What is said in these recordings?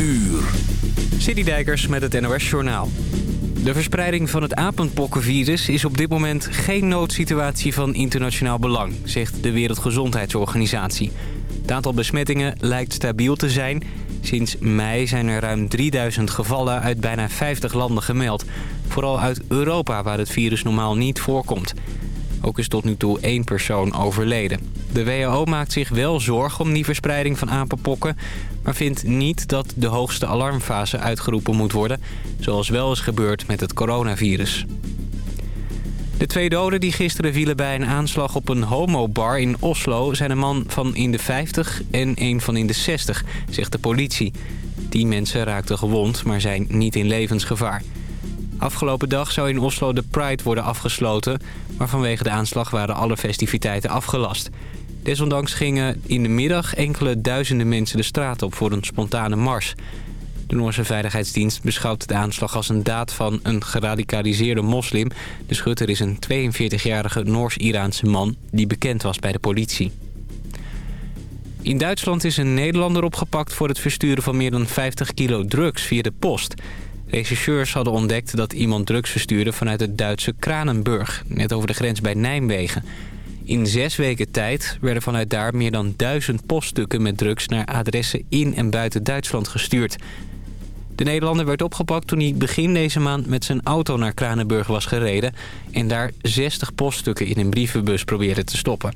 uur. Citydijkers met het NOS Journaal. De verspreiding van het apenpokkenvirus is op dit moment geen noodsituatie van internationaal belang, zegt de Wereldgezondheidsorganisatie. Het aantal besmettingen lijkt stabiel te zijn. Sinds mei zijn er ruim 3000 gevallen uit bijna 50 landen gemeld. Vooral uit Europa, waar het virus normaal niet voorkomt. Ook is tot nu toe één persoon overleden. De WHO maakt zich wel zorgen om die verspreiding van apenpokken... maar vindt niet dat de hoogste alarmfase uitgeroepen moet worden... zoals wel is gebeurd met het coronavirus. De twee doden die gisteren vielen bij een aanslag op een homobar in Oslo... zijn een man van in de 50 en een van in de 60, zegt de politie. Tien mensen raakten gewond, maar zijn niet in levensgevaar. Afgelopen dag zou in Oslo de Pride worden afgesloten... maar vanwege de aanslag waren alle festiviteiten afgelast. Desondanks gingen in de middag enkele duizenden mensen de straat op voor een spontane mars. De Noorse Veiligheidsdienst beschouwt de aanslag als een daad van een geradicaliseerde moslim. De schutter is een 42-jarige Noors-Iraanse man die bekend was bij de politie. In Duitsland is een Nederlander opgepakt voor het versturen van meer dan 50 kilo drugs via de post. Rechercheurs hadden ontdekt dat iemand drugs verstuurde vanuit het Duitse Kranenburg, net over de grens bij Nijmegen. In zes weken tijd werden vanuit daar meer dan duizend poststukken met drugs naar adressen in en buiten Duitsland gestuurd. De Nederlander werd opgepakt toen hij begin deze maand met zijn auto naar Kranenburg was gereden... en daar 60 poststukken in een brievenbus probeerde te stoppen.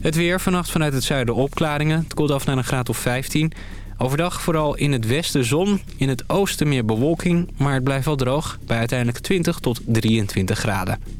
Het weer, vannacht vanuit het zuiden opklaringen. Het koelt af naar een graad of 15. Overdag vooral in het westen zon, in het oosten meer bewolking... maar het blijft wel droog, bij uiteindelijk 20 tot 23 graden.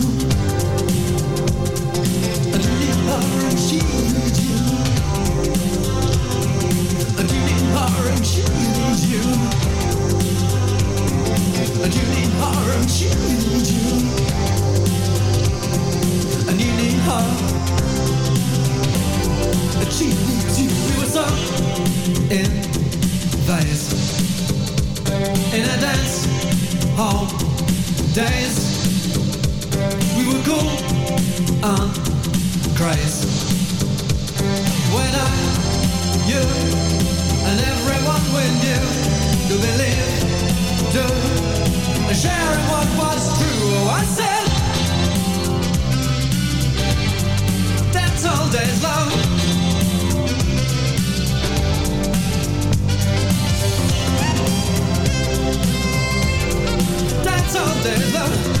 Need and she needs you. And you need and she needs you. And you need her. And she needs you. We were so in phase in a dance hall days. We were cool and crazy. When I, you, and everyone we knew to believe, to what was true. Oh, I said, that's all long. That's all day long.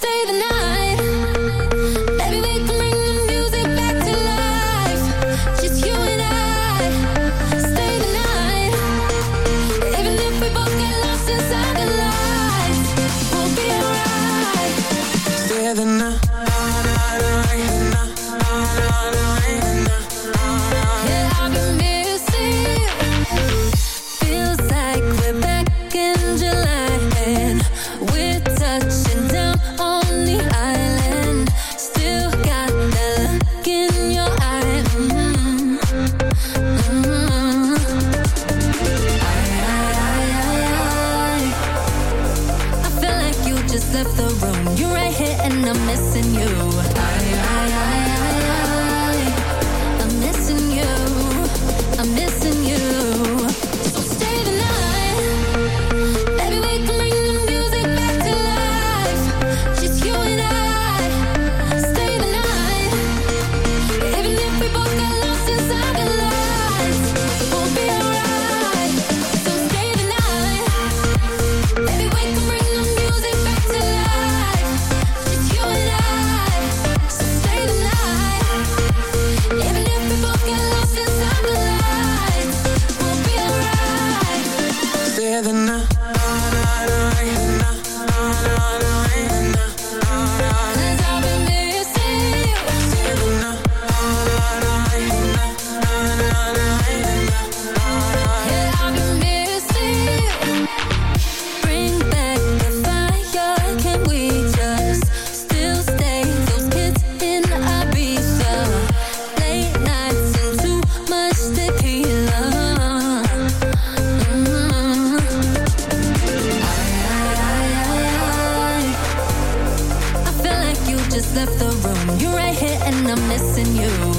I'm missing you.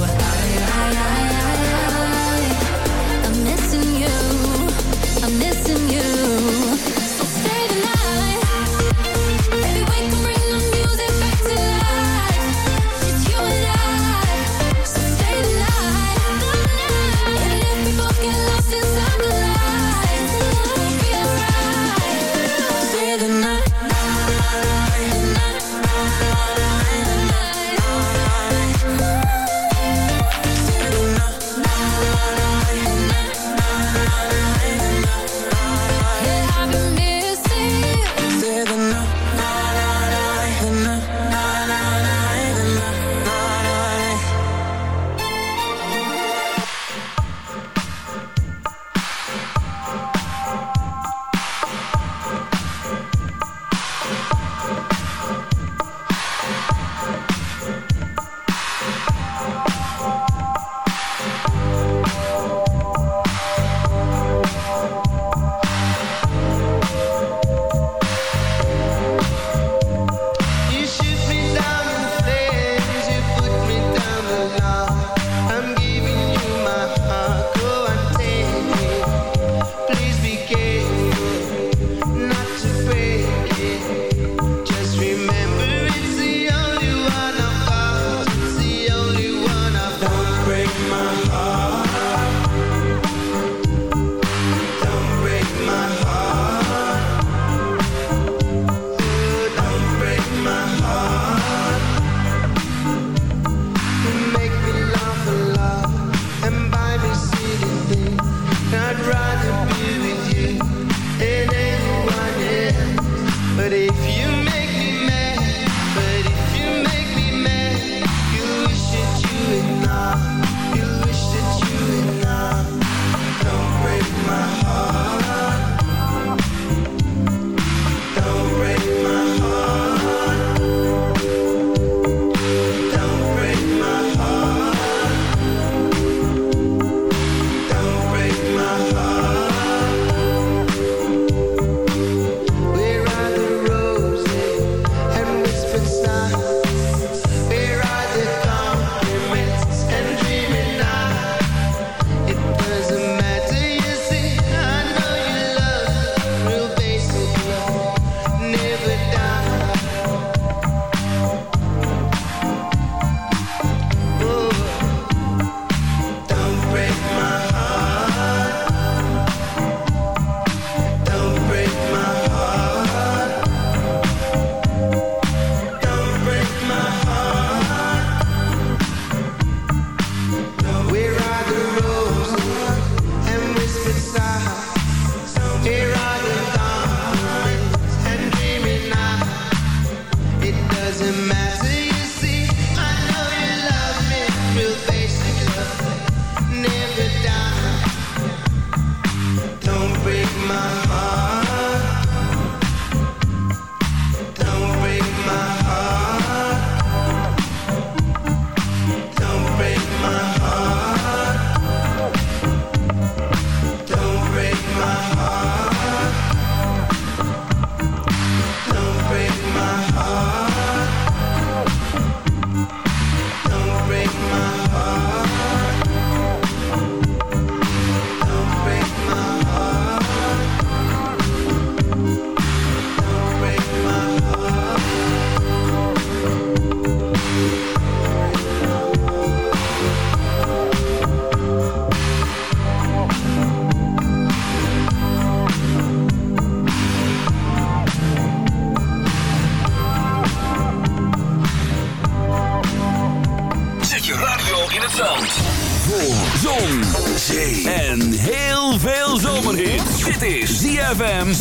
ZFM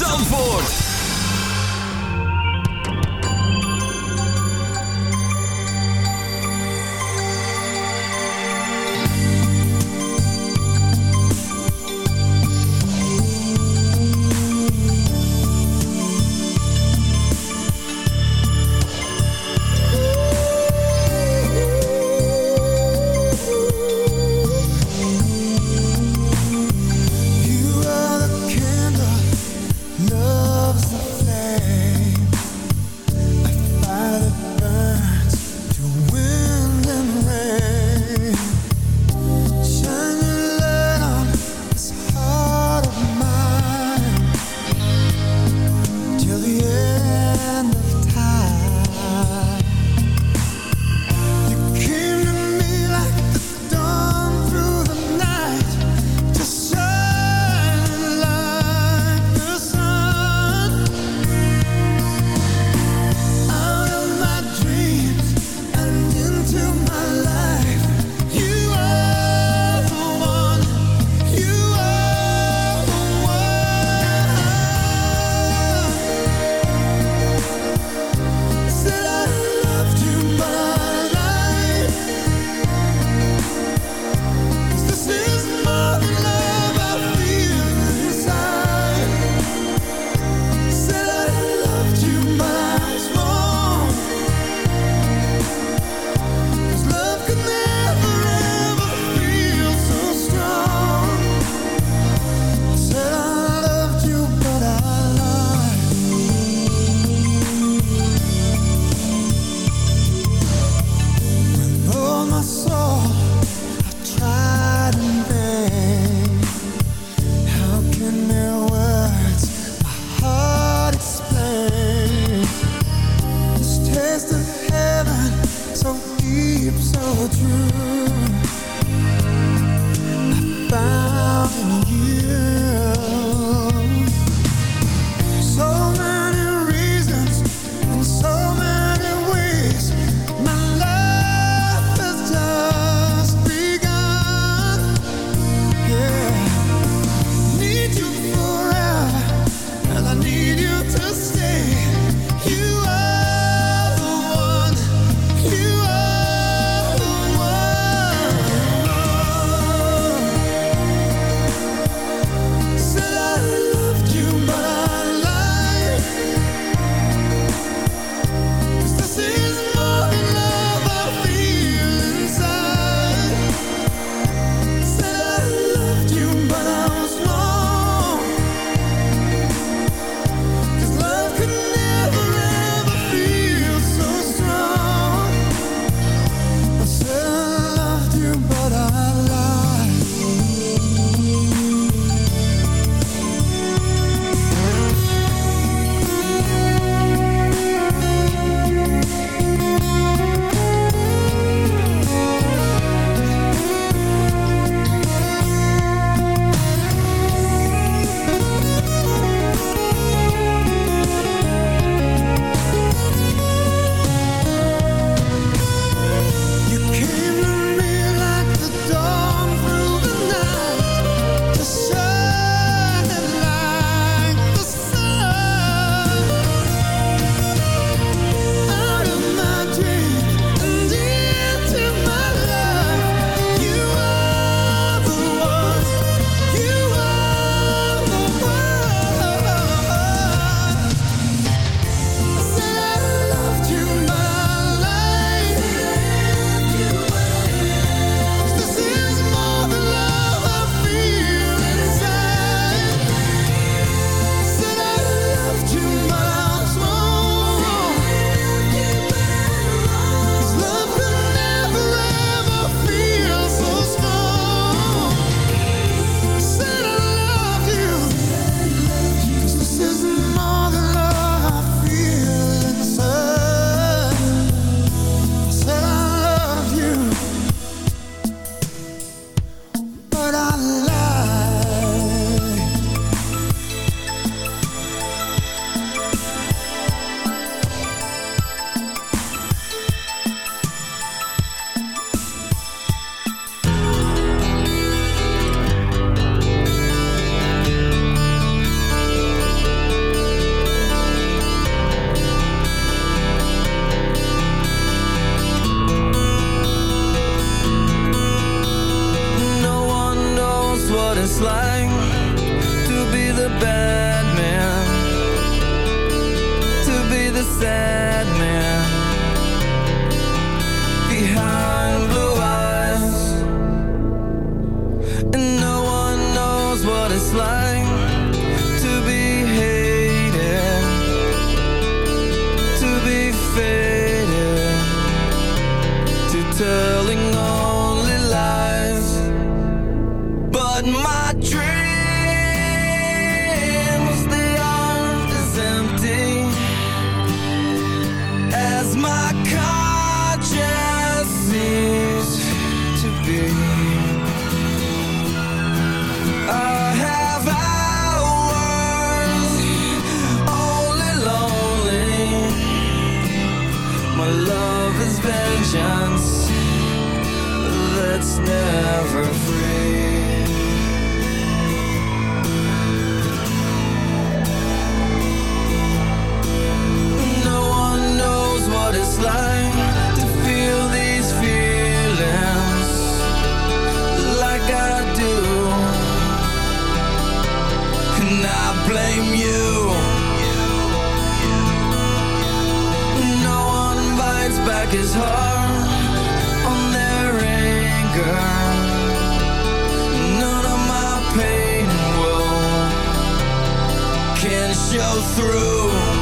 show through.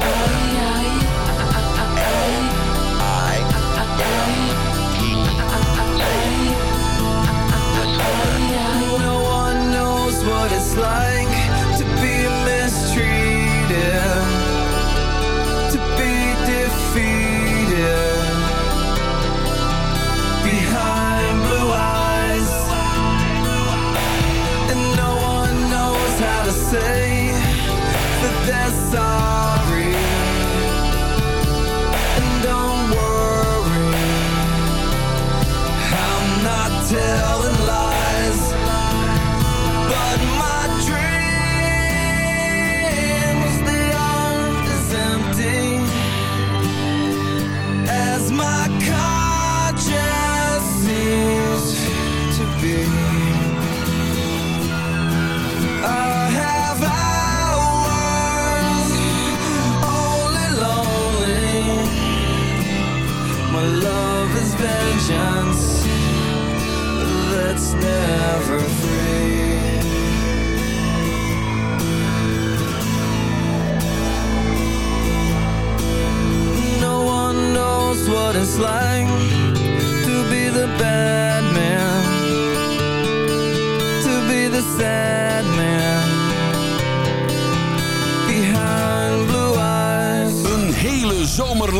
Love.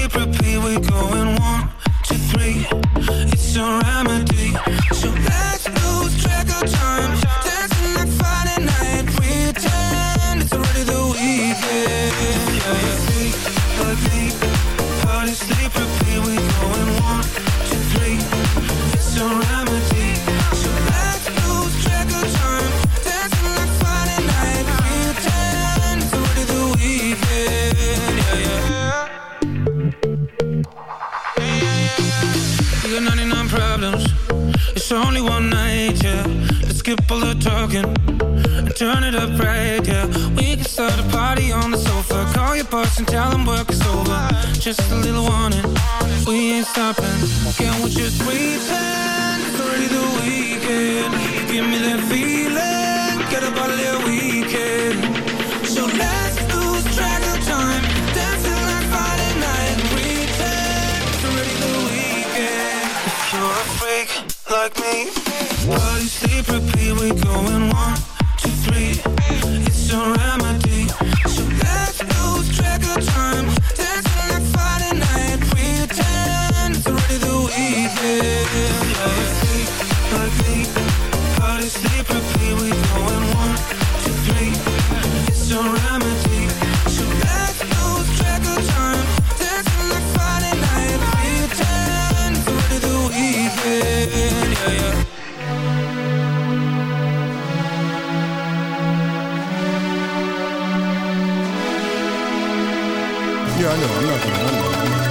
Keep repeat, we're going one, two, three. It's a remedy. So works and tell them work is over. Just a little warning, we ain't stopping. Can we just pretend it's already the weekend? Give me that feeling, get a out of weekend. So let's lose track of time. Dancing like Friday night. Pretend it's already the weekend. If you're a freak like me While you sleep repeat, We're going one 안에 만나서 만나.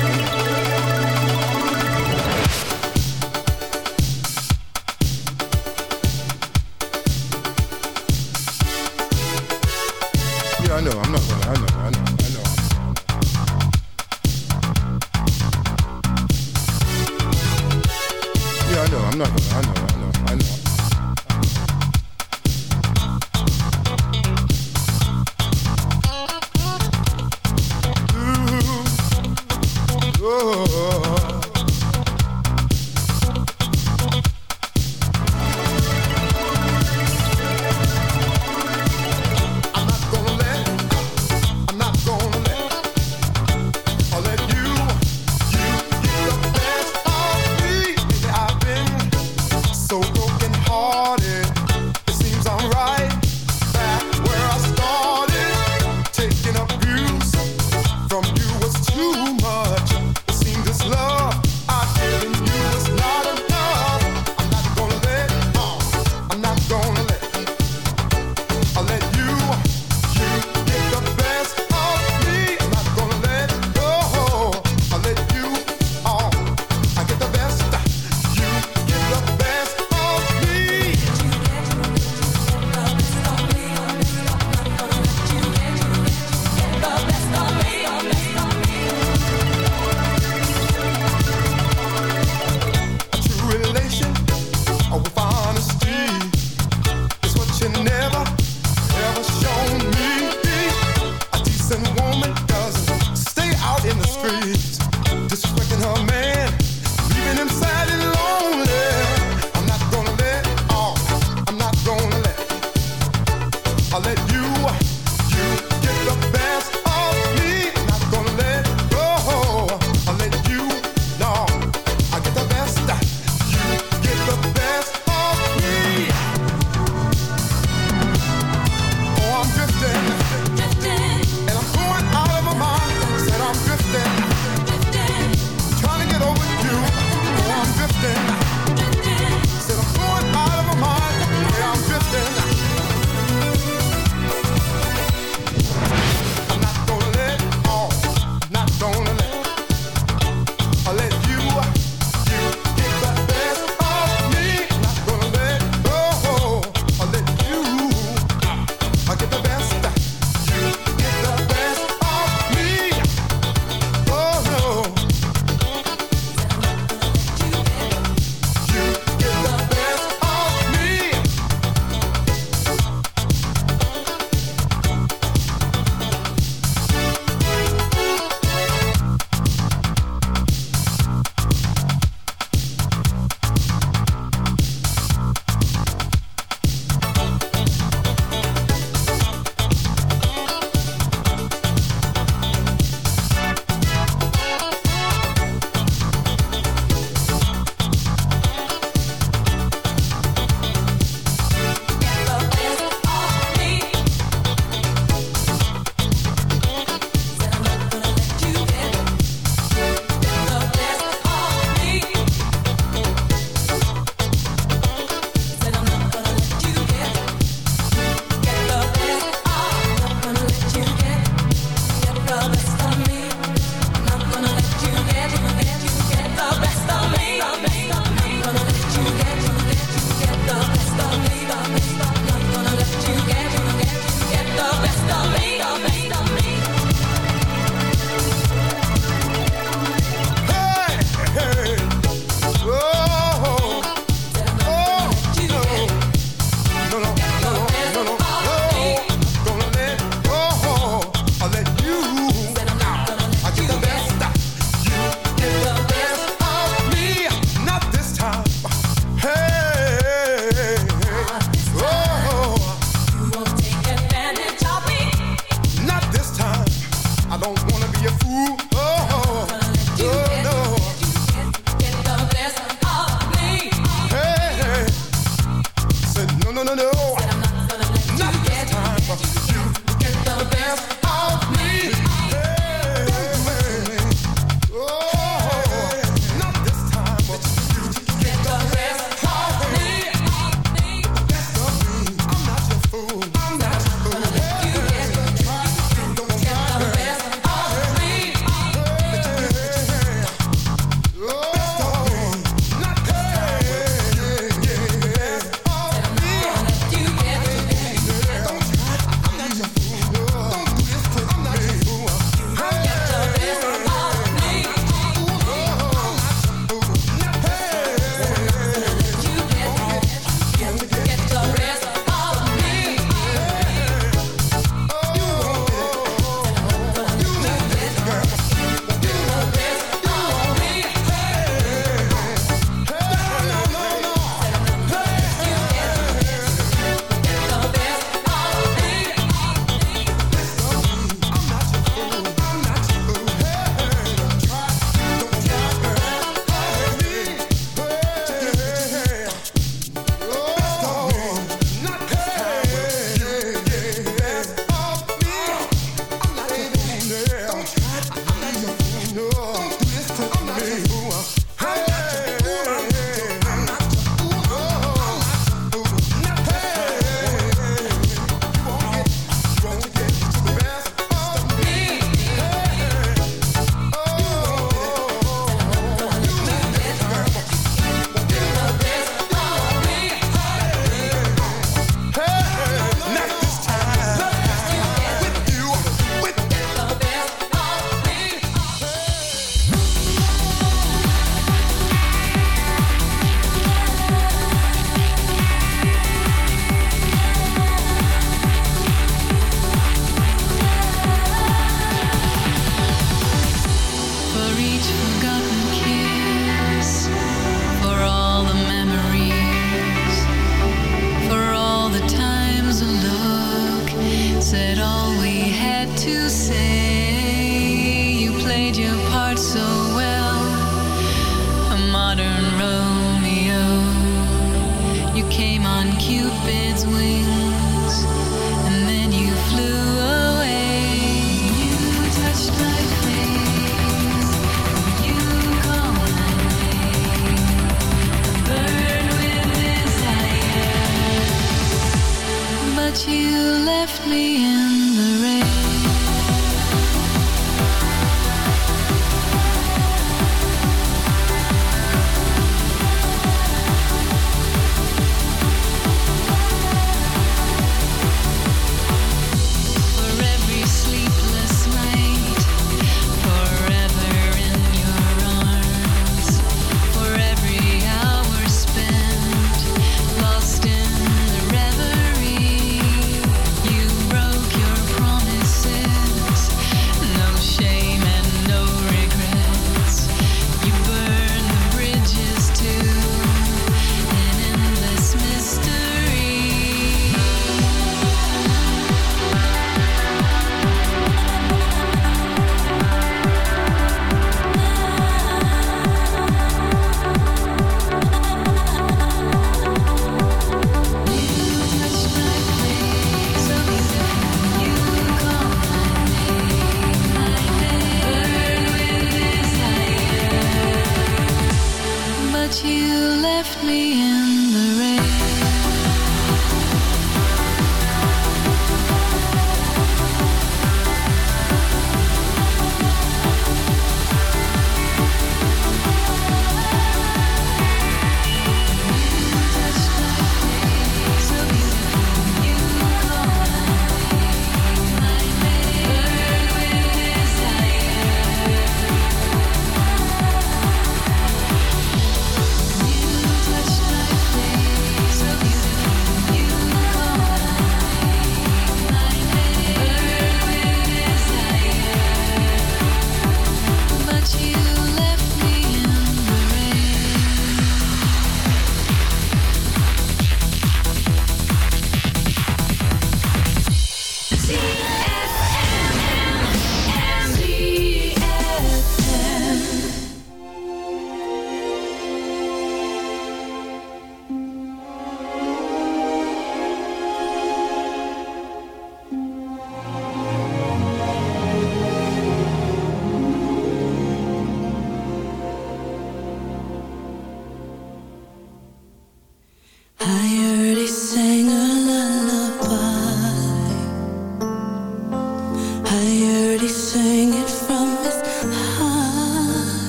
Left me in